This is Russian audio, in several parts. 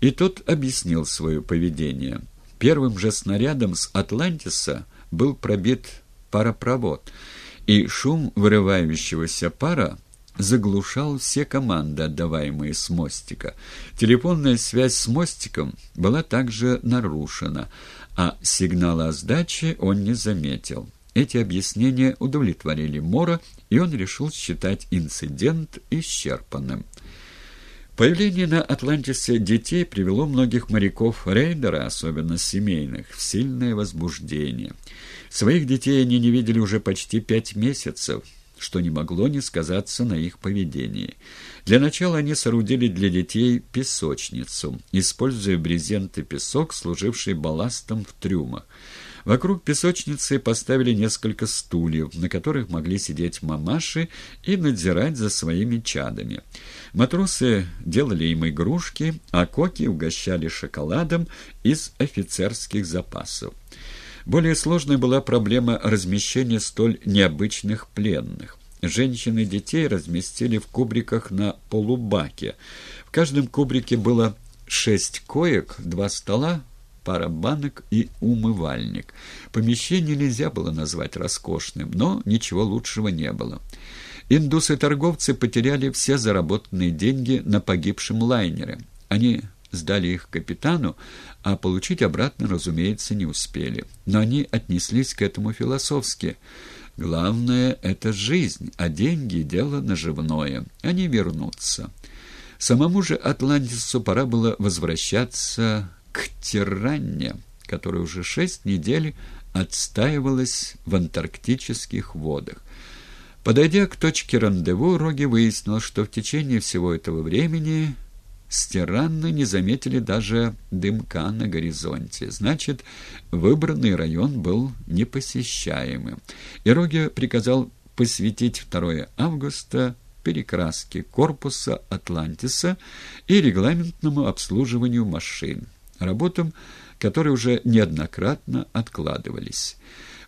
И тот объяснил свое поведение. Первым же снарядом с «Атлантиса» был пробит паропровод, и шум вырывающегося пара заглушал все команды, отдаваемые с мостика. Телефонная связь с мостиком была также нарушена, а сигнала о сдаче он не заметил. Эти объяснения удовлетворили Мора, и он решил считать инцидент исчерпанным. Появление на Атлантисе детей привело многих моряков рейдера, особенно семейных, в сильное возбуждение. Своих детей они не видели уже почти пять месяцев, что не могло не сказаться на их поведении. Для начала они соорудили для детей песочницу, используя брезент и песок, служивший балластом в трюмах. Вокруг песочницы поставили несколько стульев, на которых могли сидеть мамаши и надзирать за своими чадами. Матросы делали им игрушки, а коки угощали шоколадом из офицерских запасов. Более сложной была проблема размещения столь необычных пленных. Женщин и детей разместили в кубриках на полубаке. В каждом кубрике было шесть коек, два стола, пара банок и умывальник. Помещение нельзя было назвать роскошным, но ничего лучшего не было. Индусы-торговцы потеряли все заработанные деньги на погибшем лайнере. Они сдали их капитану, а получить обратно, разумеется, не успели. Но они отнеслись к этому философски. Главное — это жизнь, а деньги — дело наживное. Они вернутся. Самому же Атлантису пора было возвращаться к тиранне, которая уже шесть недель отстаивалась в антарктических водах. Подойдя к точке рандеву, Роги выяснил, что в течение всего этого времени стиранны не заметили даже дымка на горизонте. Значит, выбранный район был непосещаемым. И Роги приказал посвятить 2 августа перекраске корпуса «Атлантиса» и регламентному обслуживанию машин работам, которые уже неоднократно откладывались.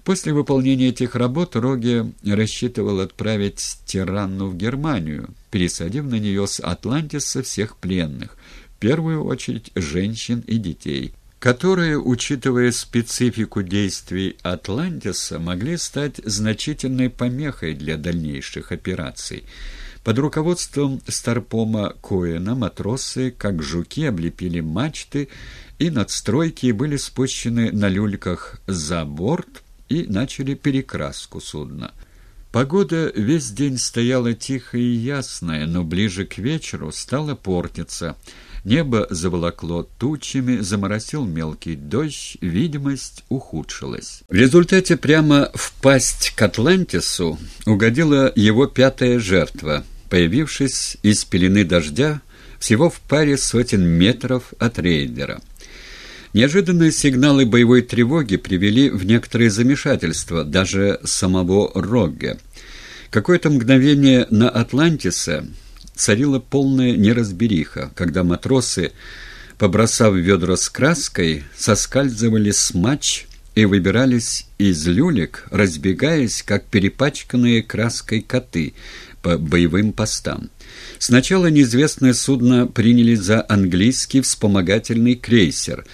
После выполнения этих работ Роге рассчитывал отправить тиранну в Германию, пересадив на нее с Атлантиса всех пленных, в первую очередь женщин и детей, которые, учитывая специфику действий Атлантиса, могли стать значительной помехой для дальнейших операций. Под руководством Старпома Коэна матросы, как жуки, облепили мачты, и надстройки были спущены на люльках за борт и начали перекраску судна. Погода весь день стояла тихая и ясная, но ближе к вечеру стала портиться. Небо заволокло тучами, заморосил мелкий дождь, видимость ухудшилась. В результате прямо в пасть к Атлантису угодила его пятая жертва — появившись из пелены дождя всего в паре сотен метров от рейдера. Неожиданные сигналы боевой тревоги привели в некоторые замешательства даже самого Рогге. Какое-то мгновение на Атлантисе царила полная неразбериха, когда матросы, побросав ведра с краской, соскальзывали с матч и выбирались из люлек, разбегаясь, как перепачканные краской коты — по боевым постам. Сначала неизвестное судно приняли за английский вспомогательный крейсер,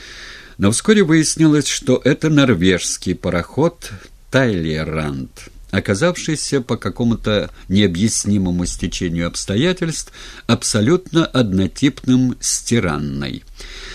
но вскоре выяснилось, что это норвежский пароход «Тайлеранд», оказавшийся по какому-то необъяснимому стечению обстоятельств абсолютно однотипным с.